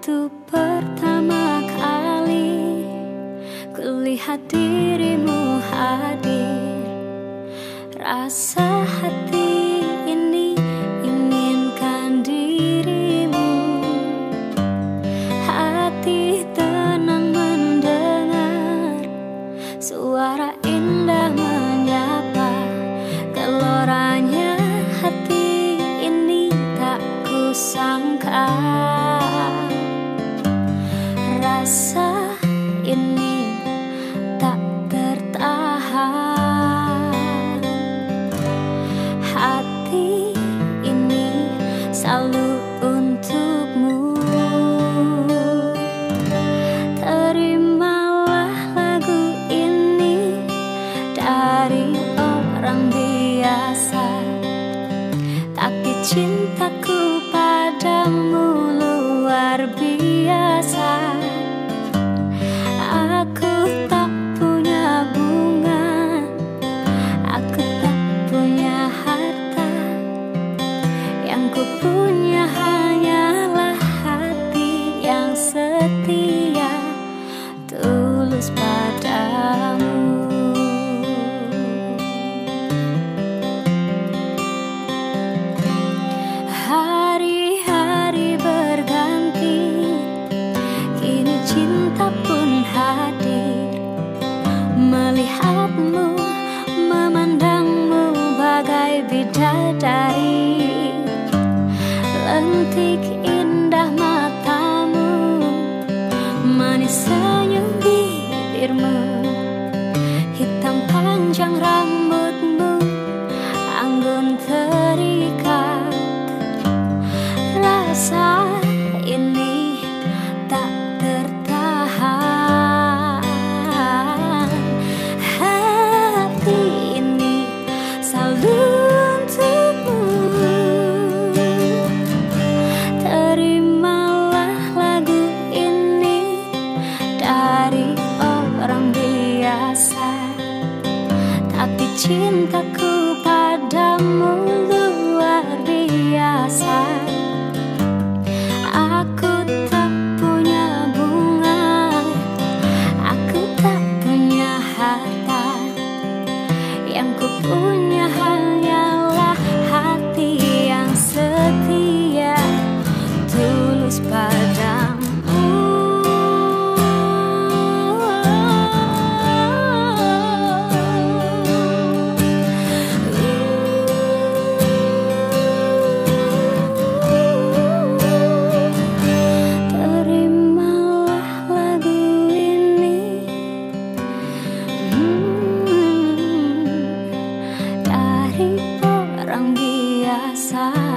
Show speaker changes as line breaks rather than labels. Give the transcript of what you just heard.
itu pertama kali Kulihat dirimu hadir. Rasa hati ini inginkan dirimu. Hati ter hadir. Melihatmu, memandangmu bagai bidadari. Cantik indah matamu Manis senyum bibirmu cintaku padamu 사